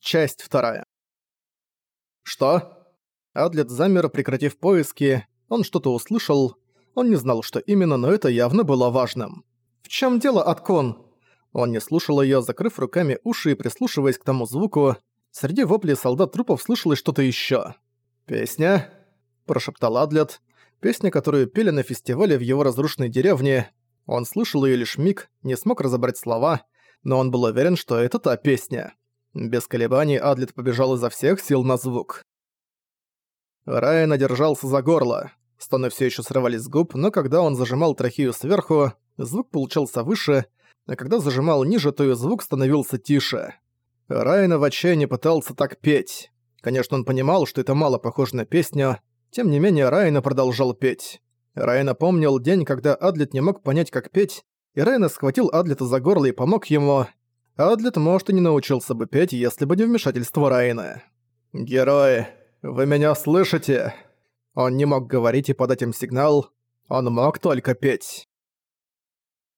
Часть вторая. «Что?» Адлет замер, прекратив поиски. Он что-то услышал. Он не знал, что именно, но это явно было важным. «В чем дело, Аткон?» Он не слушал её, закрыв руками уши и прислушиваясь к тому звуку. Среди воплей солдат трупов слышалось что-то ещё. «Песня?» – прошептал Адлет. Песня, которую пели на фестивале в его разрушенной деревне. Он слышал её лишь миг, не смог разобрать слова, но он был уверен, что это та песня. Без колебаний Адлет побежал изо всех сил на звук. Райан одержался за горло. Стоны все еще срывались с губ, но когда он зажимал трахею сверху, звук получался выше, а когда зажимал ниже, то и звук становился тише. Райан в отчаянии пытался так петь. Конечно, он понимал, что это мало похоже на песню, тем не менее Райана продолжал петь. Райана помнил день, когда Адлет не мог понять, как петь, и Райана схватил Адлета за горло и помог ему. Адлет, может, и не научился бы петь, если бы не вмешательство Райана. «Герои, вы меня слышите?» Он не мог говорить и подать им сигнал, он мог только петь.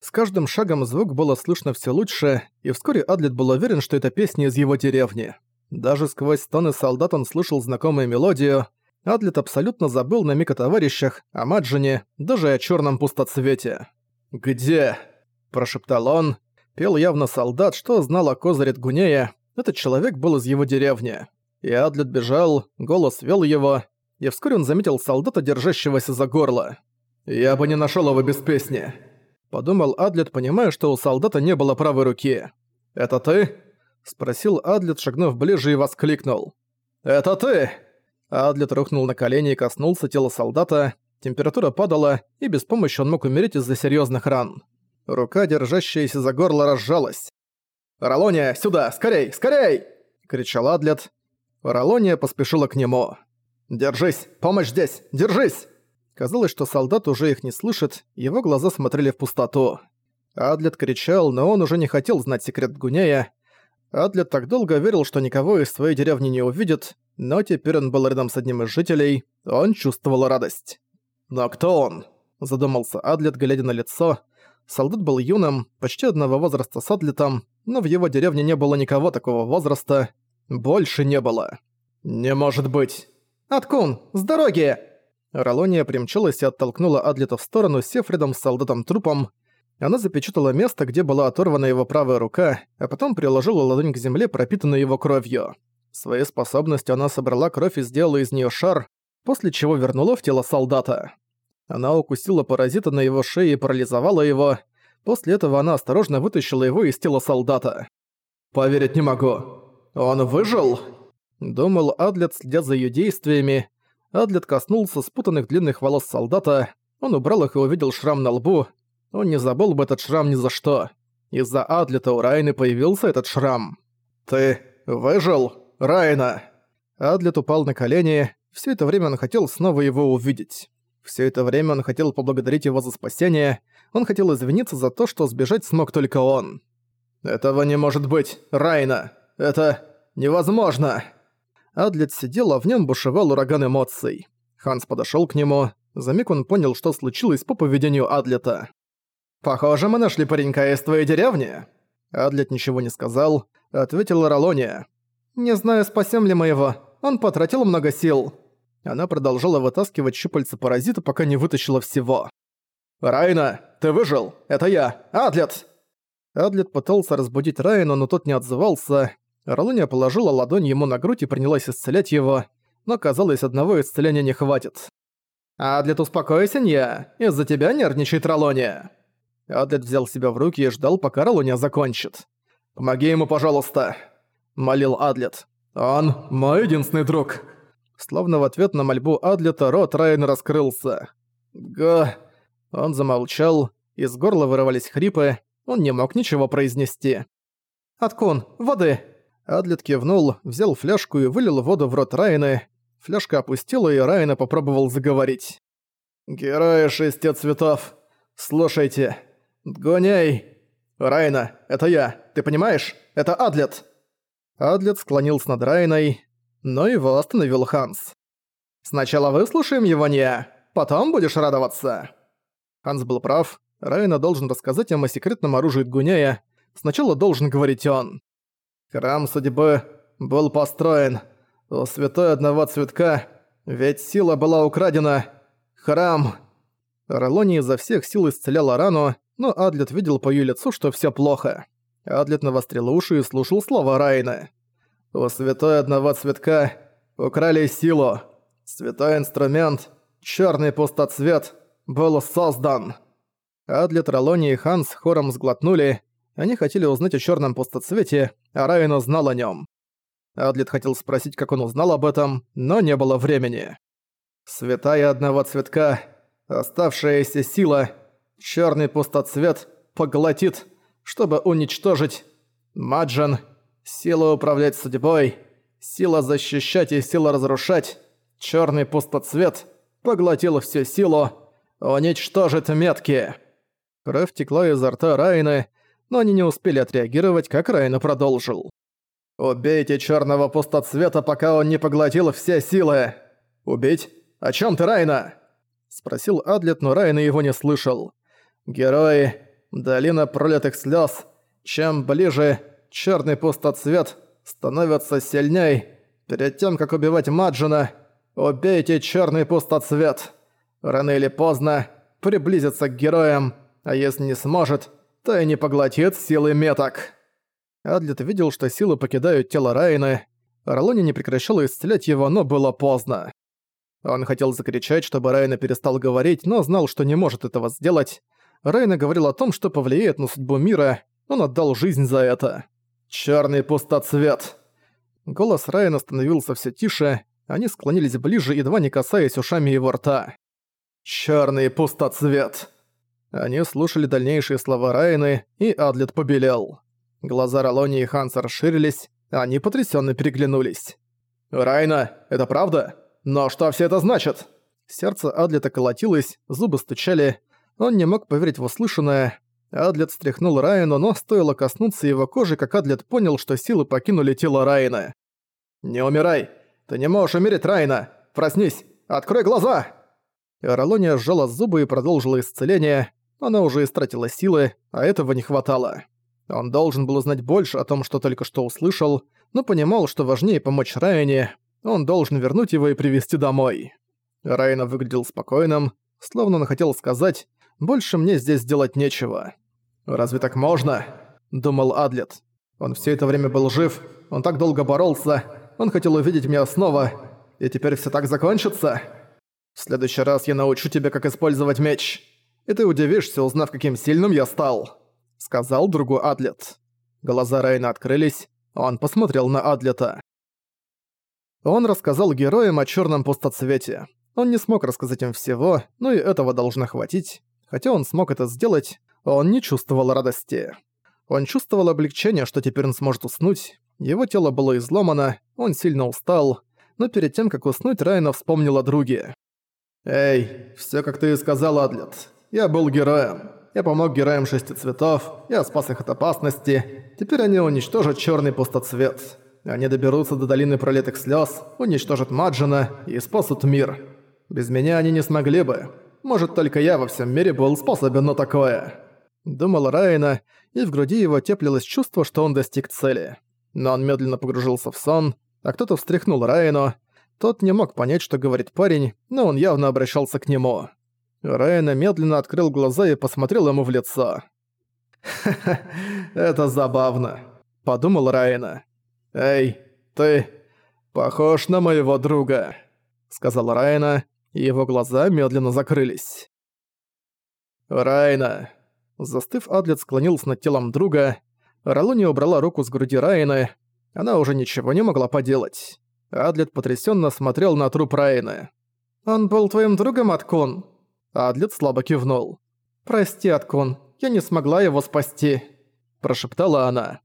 С каждым шагом звук было слышно все лучше, и вскоре Адлет был уверен, что это песня из его деревни. Даже сквозь стоны солдат он слышал знакомую мелодию. Адлет абсолютно забыл на миг о товарищах, о Маджине, даже о черном пустоцвете. «Где?» – прошептал он. Пел явно солдат, что знал о козыре Гунея. Этот человек был из его деревни. И Адлет бежал, голос вел его, и вскоре он заметил солдата, держащегося за горло. «Я бы не нашёл его без песни», — подумал Адлет, понимая, что у солдата не было правой руки. «Это ты?» — спросил Адлет, шагнув ближе и воскликнул. «Это ты!» Адлет рухнул на колени и коснулся тела солдата. Температура падала, и без помощи он мог умереть из-за серьёзных ран. Рука, держащаяся за горло, разжалась. «Ролония, сюда! Скорей! Скорей!» — кричал Адлет. Ролония поспешила к нему. «Держись! Помощь здесь! Держись!» Казалось, что солдат уже их не слышит, его глаза смотрели в пустоту. Адлет кричал, но он уже не хотел знать секрет Гуняя. Адлет так долго верил, что никого из своей деревни не увидит, но теперь он был рядом с одним из жителей, он чувствовал радость. «Но кто он?» – задумался Адлет, глядя на лицо. Солдат был юным, почти одного возраста с Адлетом, но в его деревне не было никого такого возраста. Больше не было. «Не может быть!» «Откун, с дороги!» Ролония примчалась и оттолкнула Адлета в сторону, сев рядом с солдатом-трупом. Она запечатала место, где была оторвана его правая рука, а потом приложила ладонь к земле, пропитанной его кровью. Своей способностью она собрала кровь и сделала из нее шар, после чего вернула в тело солдата. Она укусила паразита на его шее и парализовала его. После этого она осторожно вытащила его из тела солдата. «Поверить не могу. Он выжил?» Думал Адлет, следя за ее действиями. Адлет коснулся спутанных длинных волос солдата. Он убрал их и увидел шрам на лбу. Он не забыл бы этот шрам ни за что. Из-за Адлета у Райны появился этот шрам. «Ты выжил, Райна?» Адлет упал на колени. Все это время он хотел снова его увидеть. Все это время он хотел поблагодарить его за спасение, он хотел извиниться за то, что сбежать смог только он. «Этого не может быть, Райна! Это невозможно!» Адлет сидел, а в нем бушевал ураган эмоций. Ханс подошел к нему. За миг он понял, что случилось по поведению Адлета. «Похоже, мы нашли паренька из твоей деревни!» Адлет ничего не сказал, ответила Ролония. «Не знаю, спасем ли мы его. Он потратил много сил». Она продолжала вытаскивать щупальца паразита, пока не вытащила всего. «Райна, ты выжил! Это я! Адлет!» Адлет пытался разбудить Райна, но тот не отзывался. Ролония положила ладонь ему на грудь и принялась исцелять его, но, казалось, одного исцеления не хватит. «Адлет, успокойся, не! Из-за тебя нервничает Ролония!» Адлет взял себя в руки и ждал, пока Ролония закончит. «Помоги ему, пожалуйста!» – молил Адлет. «Он мой единственный друг!» Словно в ответ на мольбу Адлета рот Райан раскрылся. «Га...» Он замолчал, из горла вырывались хрипы, он не мог ничего произнести. «Откун, воды!» Адлет кивнул, взял фляжку и вылил воду в рот Райны. Фляжка опустила, и Райна попробовал заговорить. «Герои шести цветов, слушайте, Дгоней!» «Райна, это я, ты понимаешь? Это Адлет!» Адлет склонился над Райной, но его остановил Ханс. «Сначала выслушаем его, не, потом будешь радоваться». Ханс был прав, Райна должен рассказать им о секретном оружии Гуняя, сначала должен говорить он. «Храм судьбы был построен. У святой одного цветка, ведь сила была украдена. Храм. Ролони изо всех сил исцеляла рану, но Адлет видел по её лицу, что всё плохо. Адлет навострил уши и слушал слова Райны. «У святой одного цветка украли силу. Святой инструмент, чёрный пустоцвет, был создан». Адлет, Ролони и Ханс хором сглотнули. Они хотели узнать о чёрном пустоцвете, а Райна знал о нём. Адлет хотел спросить, как он узнал об этом, но не было времени. «Святая одного цветка, оставшаяся сила, чёрный пустоцвет, поглотит, чтобы уничтожить Маджан, сила управлять судьбой, сила защищать и сила разрушать, чёрный пустоцвет, поглотил всю силу, уничтожит метки». Кровь текла изо рта Райны, но они не успели отреагировать, как Райна продолжил. «Убейте черного пустоцвета, пока он не поглотил все силы!» «Убить? О чем ты, Райна?» Спросил Адлет, но Райна его не слышал. «Герои, долина пролитых слез. Чем ближе черный пустоцвет становится сильней. Перед тем, как убивать Маджина, убейте черный пустоцвет. Рано или поздно приблизится к героям, а если не сможет, то и не поглотит силы меток». Адлет видел, что силы покидают тело Райны. Орлони не прекращала исцелять его, но было поздно. Он хотел закричать, чтобы Райна перестал говорить, но знал, что не может этого сделать. Райна говорил о том, что повлияет на судьбу мира, он отдал жизнь за это. «Чёрный пустоцвет!» Голос Райана становился все тише, они склонились ближе, едва не касаясь ушами его рта. «Чёрный пустоцвет!» Они слушали дальнейшие слова Райаны, и Адлет побелел. Глаза Ролони и Ханса расширились, они потрясенно переглянулись. «Райна, это правда? Но что все это значит?» Сердце Адлета колотилось, зубы стучали. Он не мог поверить в услышанное. Адлет стряхнул Райану, но стоило коснуться его кожи, как Адлет понял, что силы покинули тело Райана. «Не умирай! Ты не можешь умереть, Райна! Проснись! Открой глаза!» Ролония сжала зубы и продолжила исцеление. Она уже истратила силы, а этого не хватало. Он должен был узнать больше о том, что только что услышал, но понимал, что важнее помочь Райане, он должен вернуть его и привести домой. Райна выглядел спокойным, словно он хотел сказать «больше мне здесь делать нечего». «Разве так можно?» – думал Адлет. «Он все это время был жив, он так долго боролся, он хотел увидеть меня снова, и теперь все так закончится? В следующий раз я научу тебя, как использовать меч, и ты удивишься, узнав, каким сильным я стал» сказал другу Адлет. Глаза Райна открылись, он посмотрел на Адлета. Он рассказал героям о черном пустоцвете. Он не смог рассказать им всего, но и этого должно хватить. Хотя он смог это сделать, он не чувствовал радости. Он чувствовал облегчение, что теперь он сможет уснуть. Его тело было изломано, он сильно устал, но перед тем, как уснуть, Райна вспомнил о друге. «Эй, всё как ты и сказал, Адлет. Я был героем. Я помог героям шести цветов, я спас их от опасности. Теперь они уничтожат черный пустоцвет. Они доберутся до долины пролитых слез, уничтожат Маджина и спасут мир. Без меня они не смогли бы. Может, только я во всем мире был способен на такое. Думал Райна, и в груди его теплилось чувство, что он достиг цели. Но он медленно погружился в сон, а кто-то встряхнул Райну. Тот не мог понять, что говорит парень, но он явно обращался к нему. Райана медленно открыл глаза и посмотрел ему в лицо. «Ха-ха, это забавно», — подумал Райана. «Эй, ты похож на моего друга», — сказал Райана, и его глаза медленно закрылись. «Райна». Застыв, Адлет склонился над телом друга. Ралуни убрала руку с груди Райны. Она уже ничего не могла поделать. Адлет потрясенно смотрел на труп Райны. «Он был твоим другом, Аткун?» Адлет слабо кивнул. «Прости, Аткун, я не смогла его спасти», – прошептала она.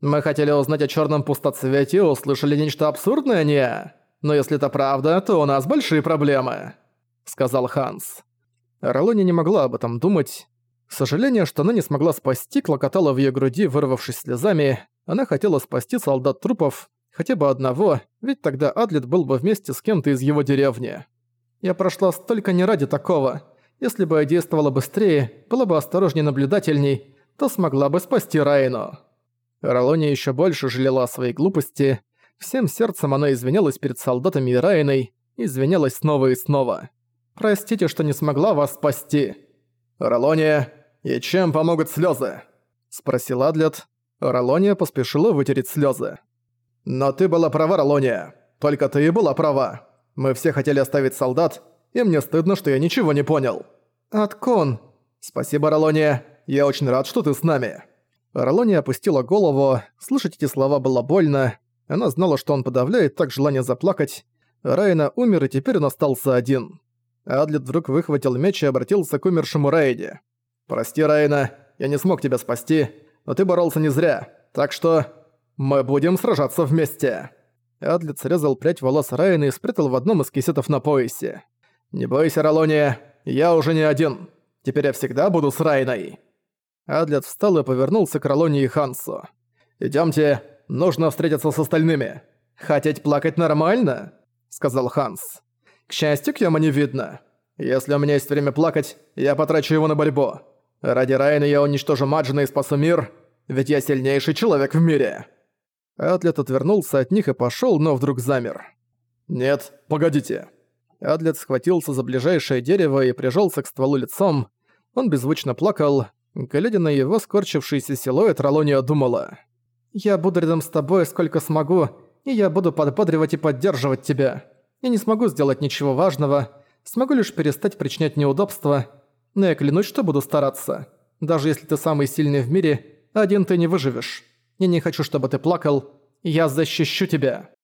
«Мы хотели узнать о черном пустоцвете и услышали нечто абсурдное, не? Но если это правда, то у нас большие проблемы», – сказал Ханс. Ролони не могла об этом думать. Сожаление, что она не смогла спасти, клокотало в ее груди, вырвавшись слезами. Она хотела спасти солдат трупов, хотя бы одного, ведь тогда Адлет был бы вместе с кем-то из его деревни. Я прошла столько не ради такого. Если бы я действовала быстрее, была бы осторожнее наблюдательней, то смогла бы спасти Райну». Ролония еще больше жалела о своей глупости. Всем сердцем она извинялась перед солдатами и Райной, извинялась снова и снова. «Простите, что не смогла вас спасти». «Ролония, и чем помогут слезы? спросил Адлет. Ролония поспешила вытереть слезы. «Но ты была права, Ролония. Только ты и была права. Мы все хотели оставить солдат, и мне стыдно, что я ничего не понял». «Откон». «Спасибо, Ролония. Я очень рад, что ты с нами». Ролония опустила голову. Слышать эти слова было больно. Она знала, что он подавляет так желание заплакать. Райна умер, и теперь он остался один. Адлет вдруг выхватил меч и обратился к умершему Райде. «Прости, Райна, я не смог тебя спасти, но ты боролся не зря, так что мы будем сражаться вместе». Адлет срезал прядь волос Райана и спрятал в одном из кисетов на поясе. «Не бойся, Ролония, я уже не один. Теперь я всегда буду с Райной». Адлет встал и повернулся к Ролоне и Хансу. «Идёмте, нужно встретиться с остальными. Хотеть плакать нормально?» — сказал Ханс. «К счастью, Кьяма не видно. Если у меня есть время плакать, я потрачу его на борьбу. Ради Райана я уничтожу Маджина и спасу мир, ведь я сильнейший человек в мире». Атлет отвернулся от них и пошёл, но вдруг замер. «Нет, погодите». Адлет схватился за ближайшее дерево и прижался к стволу лицом. Он беззвучно плакал. Глядя на его скорчившийся силуэт, Ролония думала. «Я буду рядом с тобой сколько смогу, и я буду подбодривать и поддерживать тебя. Я не смогу сделать ничего важного, смогу лишь перестать причинять неудобства, но я клянусь, что буду стараться. Даже если ты самый сильный в мире, один ты не выживешь. Я не хочу, чтобы ты плакал. Я защищу тебя».